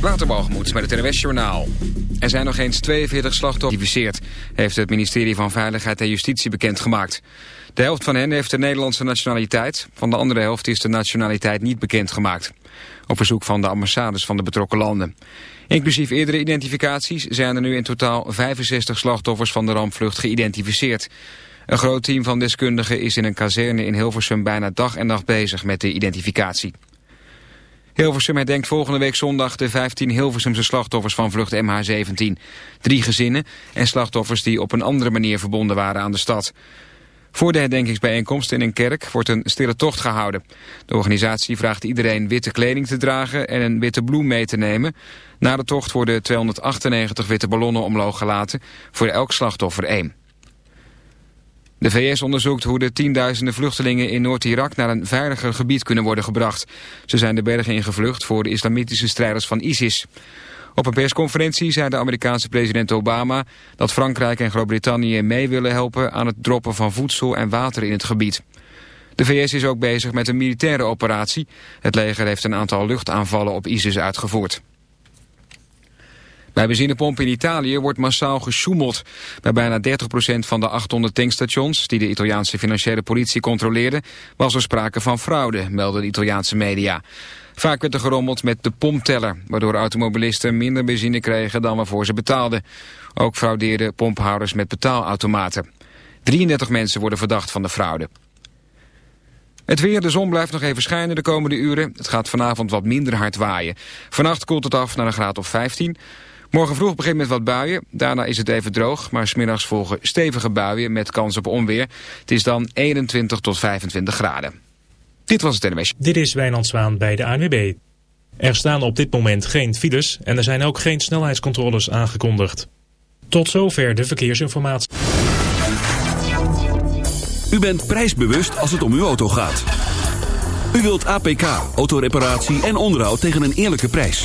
Waterbalgemoed met het NWS Journaal. Er zijn nog eens 42 slachtoffers heeft het ministerie van Veiligheid en Justitie bekendgemaakt. De helft van hen heeft de Nederlandse nationaliteit, van de andere helft is de nationaliteit niet bekendgemaakt. Op verzoek van de ambassades van de betrokken landen. Inclusief eerdere identificaties zijn er nu in totaal 65 slachtoffers van de rampvlucht geïdentificeerd. Een groot team van deskundigen is in een kazerne in Hilversum bijna dag en nacht bezig met de identificatie. Hilversum herdenkt volgende week zondag de 15 Hilversumse slachtoffers van vlucht MH17. Drie gezinnen en slachtoffers die op een andere manier verbonden waren aan de stad. Voor de herdenkingsbijeenkomst in een kerk wordt een stille tocht gehouden. De organisatie vraagt iedereen witte kleding te dragen en een witte bloem mee te nemen. Na de tocht worden 298 witte ballonnen omloog gelaten, voor elk slachtoffer één. De VS onderzoekt hoe de tienduizenden vluchtelingen in Noord-Irak naar een veiliger gebied kunnen worden gebracht. Ze zijn de bergen ingevlucht voor de islamitische strijders van ISIS. Op een persconferentie zei de Amerikaanse president Obama dat Frankrijk en Groot-Brittannië mee willen helpen aan het droppen van voedsel en water in het gebied. De VS is ook bezig met een militaire operatie. Het leger heeft een aantal luchtaanvallen op ISIS uitgevoerd. Bij benzinepompen in Italië wordt massaal gesjoemeld. Bij bijna 30% van de 800 tankstations die de Italiaanse financiële politie controleerde... was er sprake van fraude, melden de Italiaanse media. Vaak werd er gerommeld met de pompteller... waardoor automobilisten minder benzine kregen dan waarvoor ze betaalden. Ook fraudeerden pomphouders met betaalautomaten. 33 mensen worden verdacht van de fraude. Het weer, de zon blijft nog even schijnen de komende uren. Het gaat vanavond wat minder hard waaien. Vannacht koelt het af naar een graad of 15. Morgen vroeg begint met wat buien. Daarna is het even droog, maar smiddags volgen stevige buien met kans op onweer. Het is dan 21 tot 25 graden. Dit was het NMS. Dit is Wijnand Zwaan bij de ANWB. Er staan op dit moment geen files en er zijn ook geen snelheidscontroles aangekondigd. Tot zover de verkeersinformatie. U bent prijsbewust als het om uw auto gaat. U wilt APK, autoreparatie en onderhoud tegen een eerlijke prijs.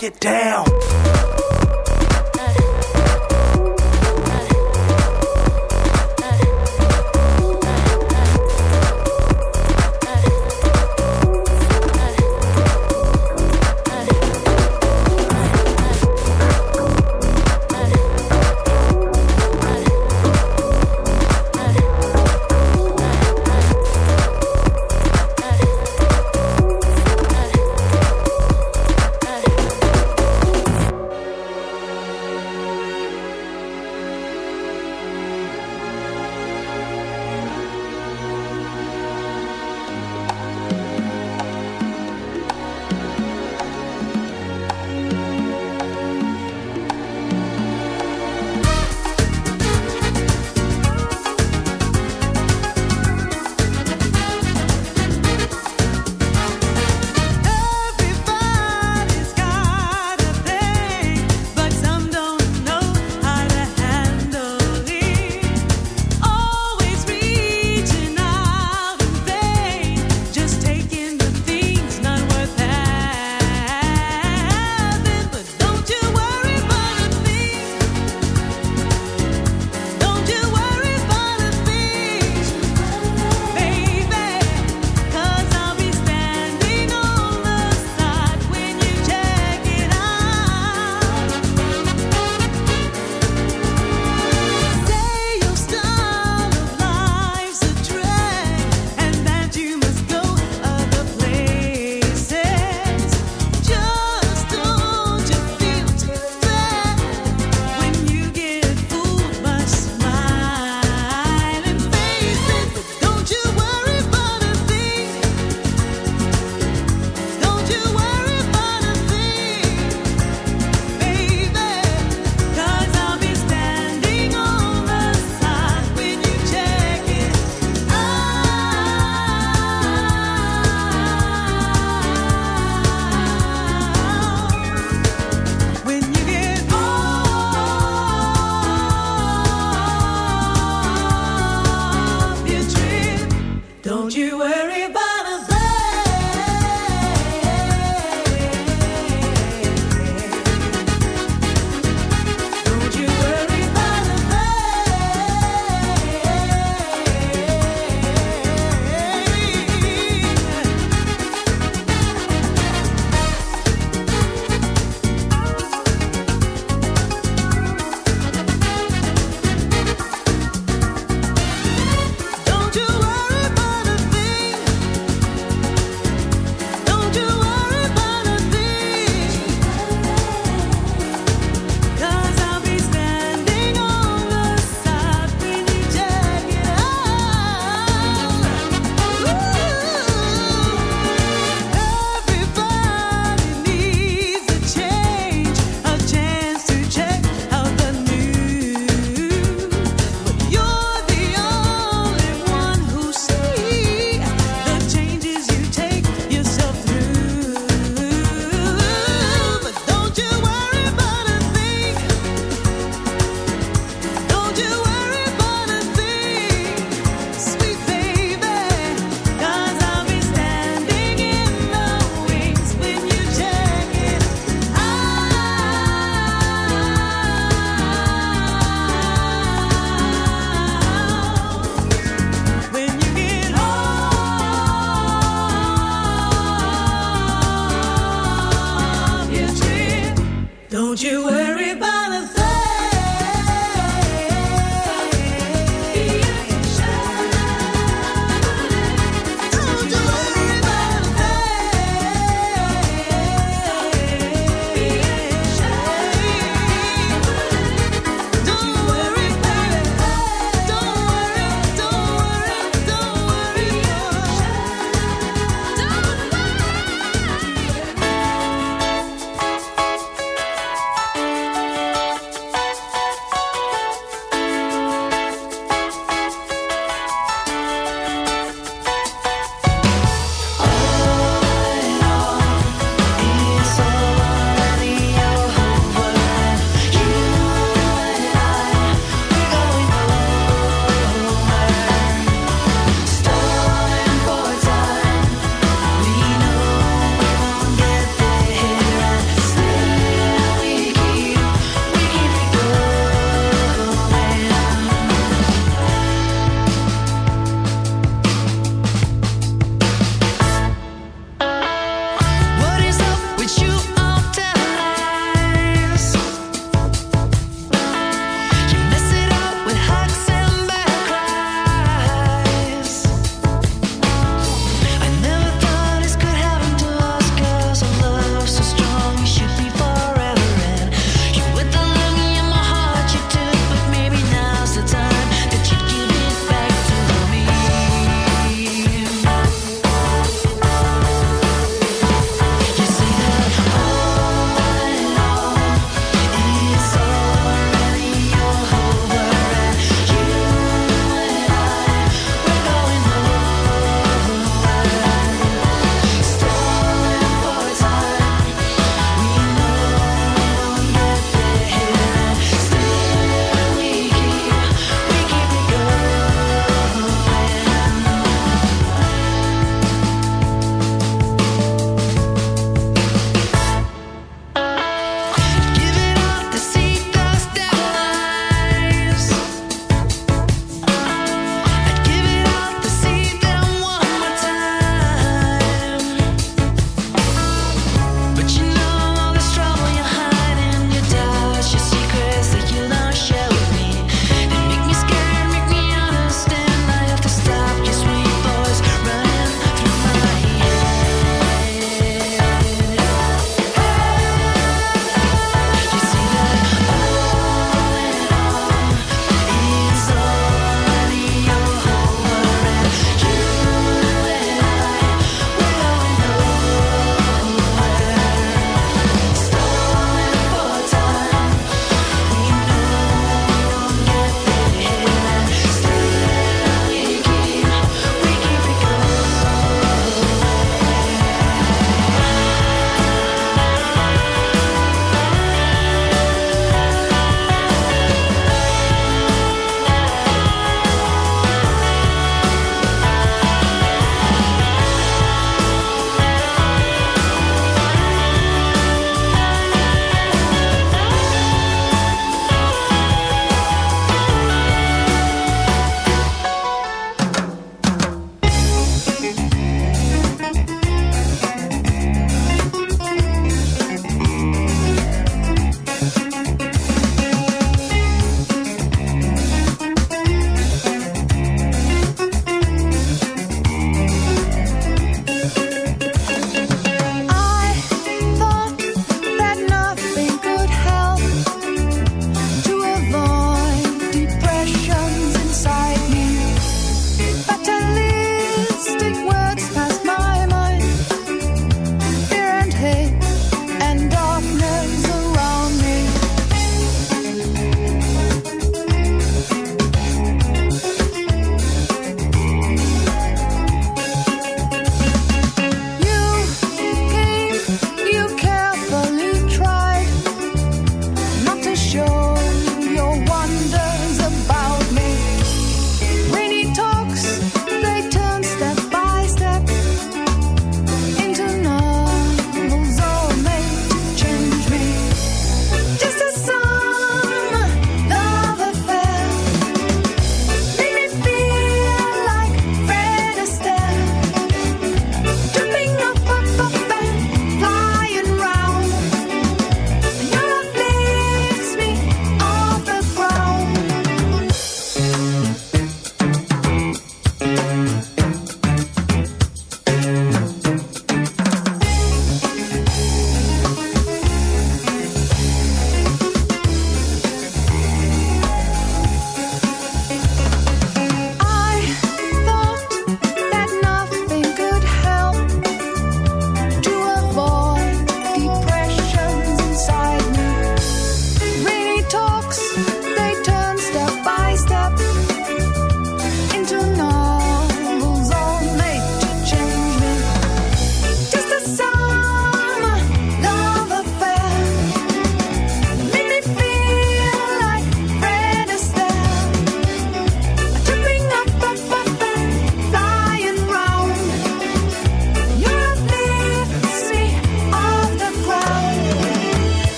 get down.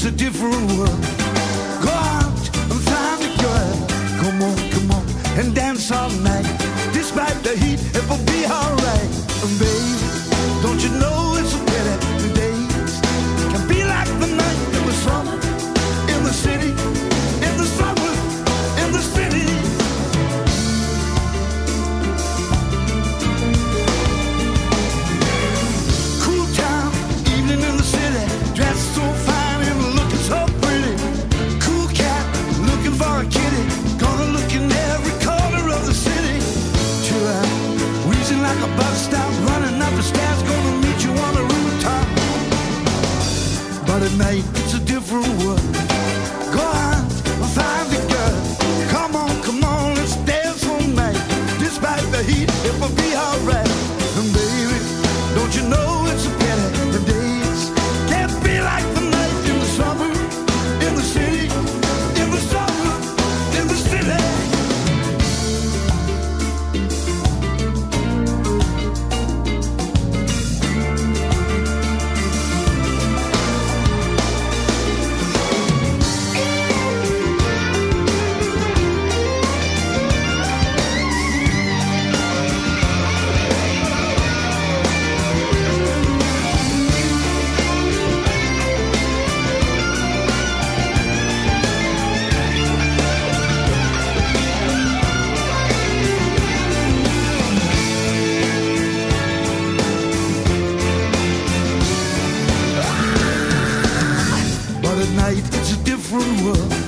It's a different world. different world.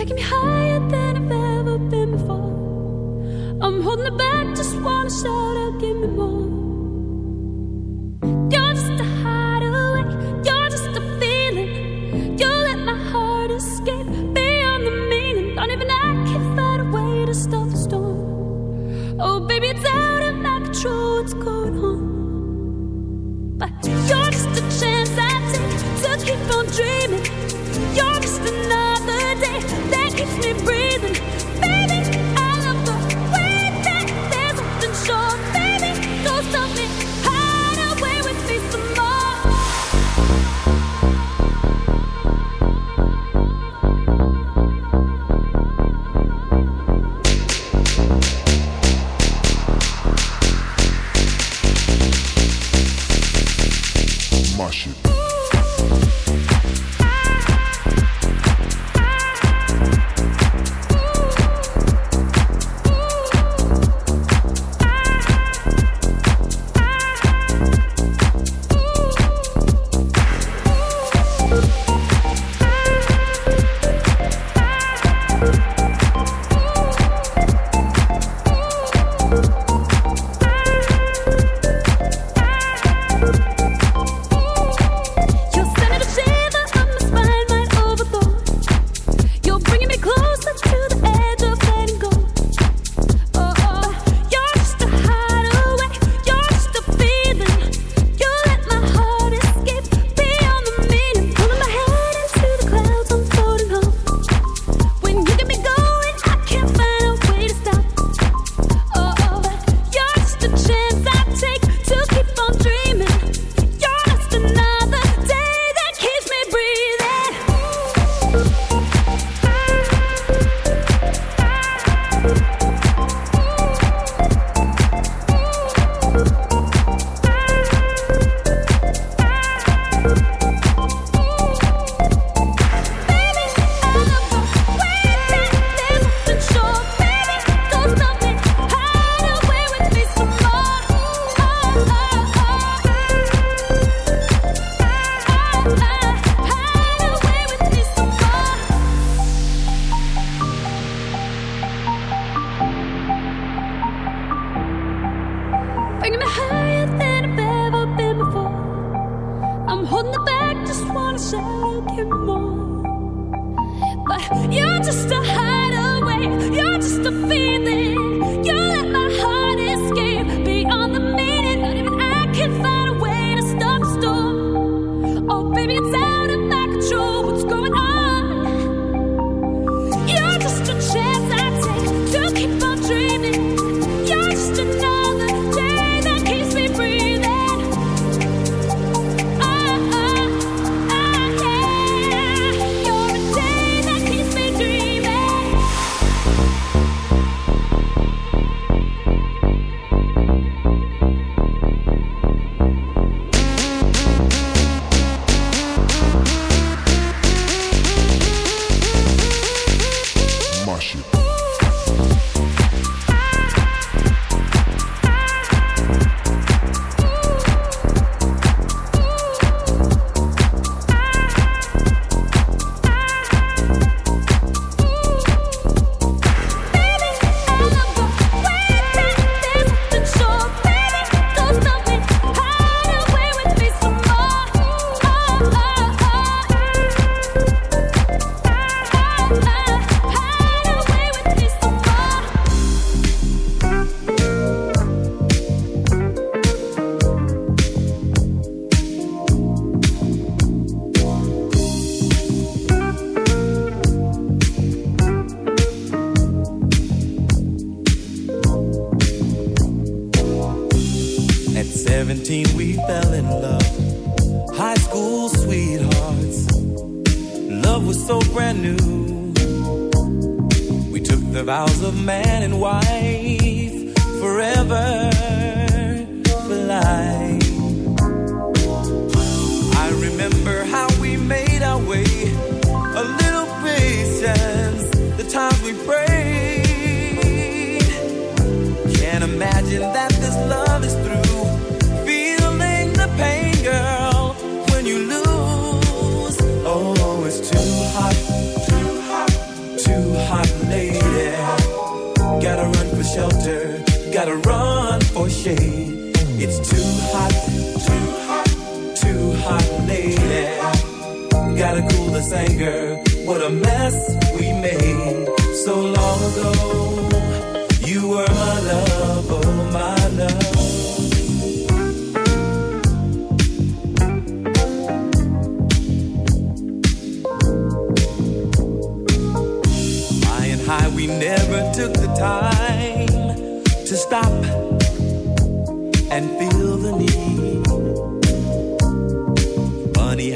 Taking me higher than I've ever been before. I'm holding it back, just wanna shout out, give me more.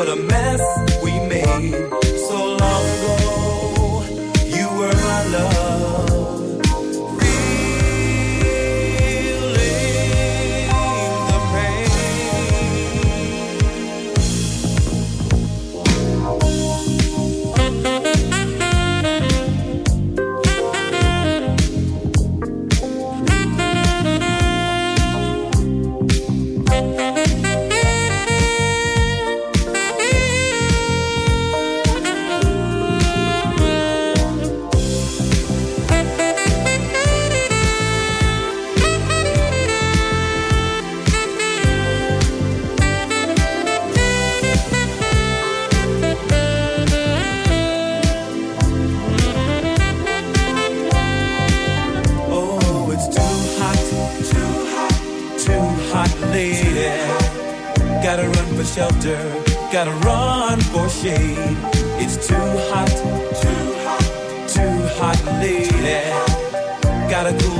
what a mess we made.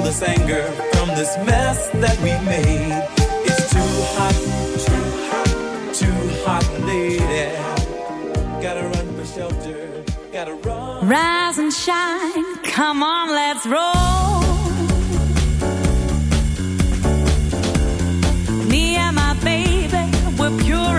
this anger, from this mess that we made. It's too hot, too hot, too hot, lady. Gotta run for shelter, gotta run. Rise and shine, come on, let's roll. Me and my baby, we're pure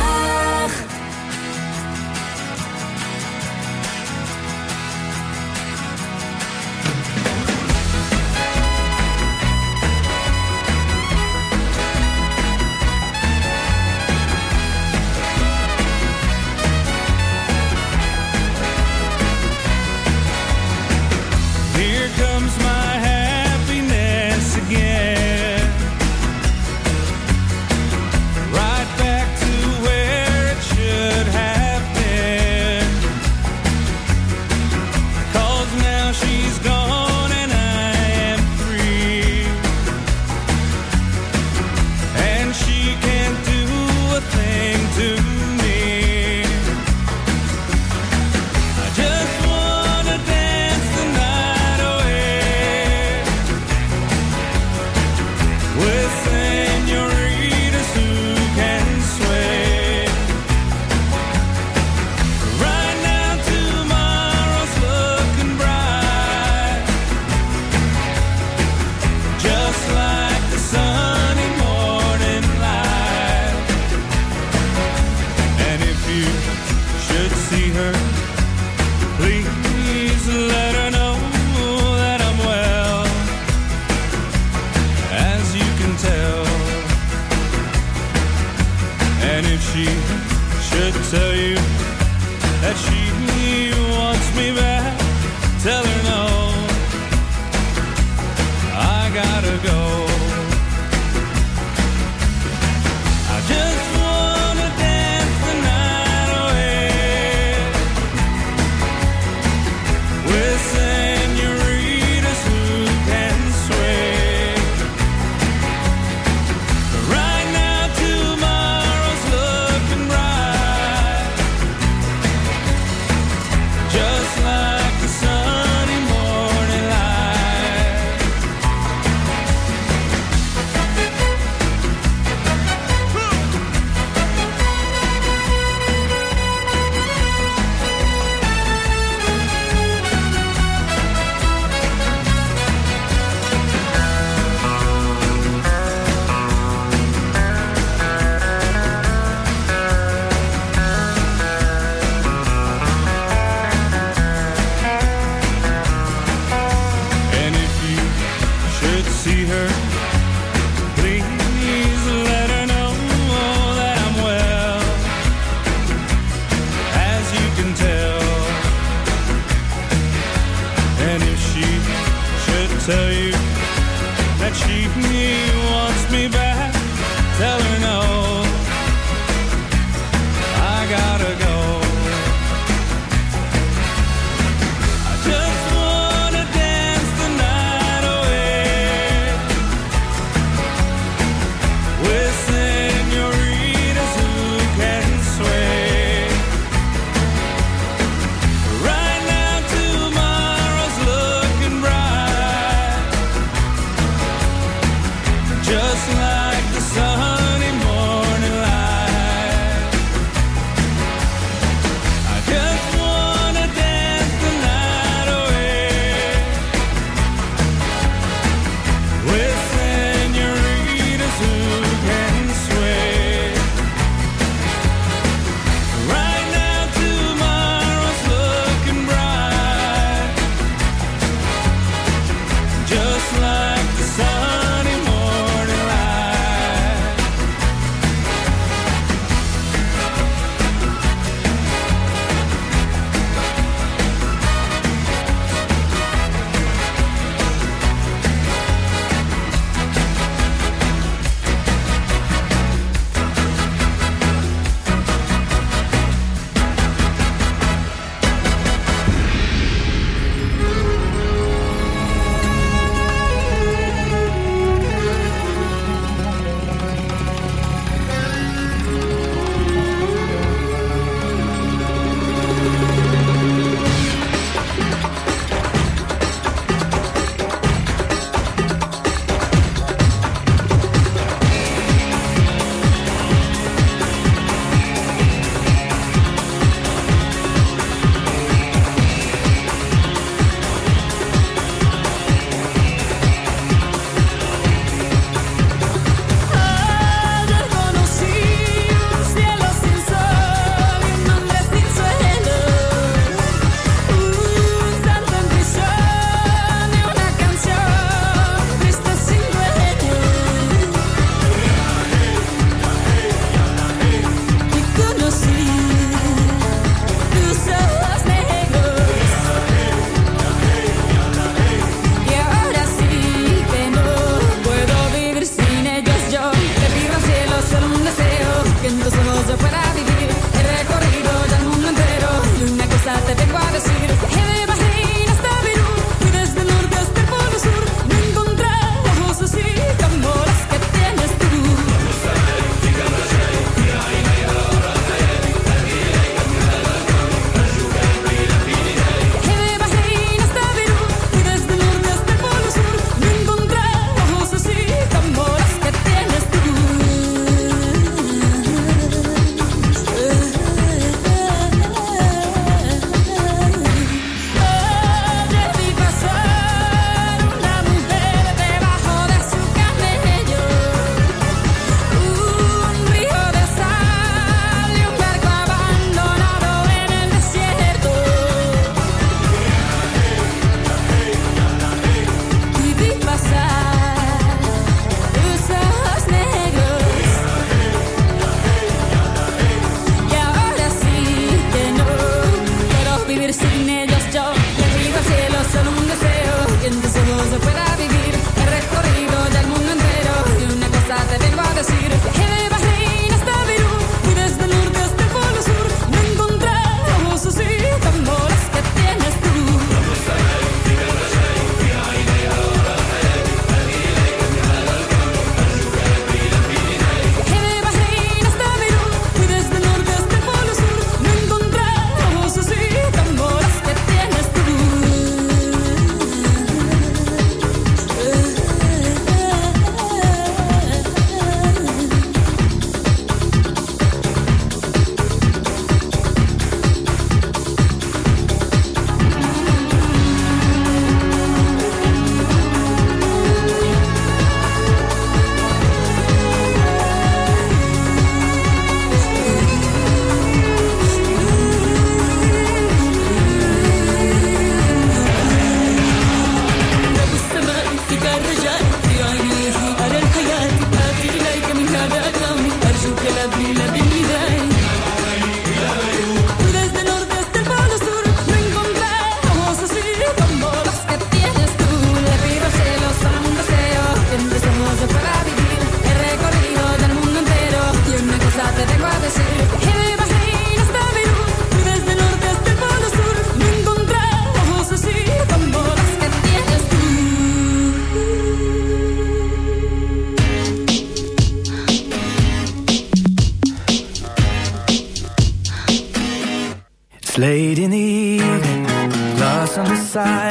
inside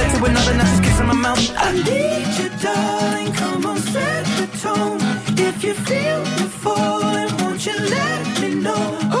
to another, now just kissing my mouth. I need you, darling. Come on, set the tone. If you feel me falling, won't you let me know?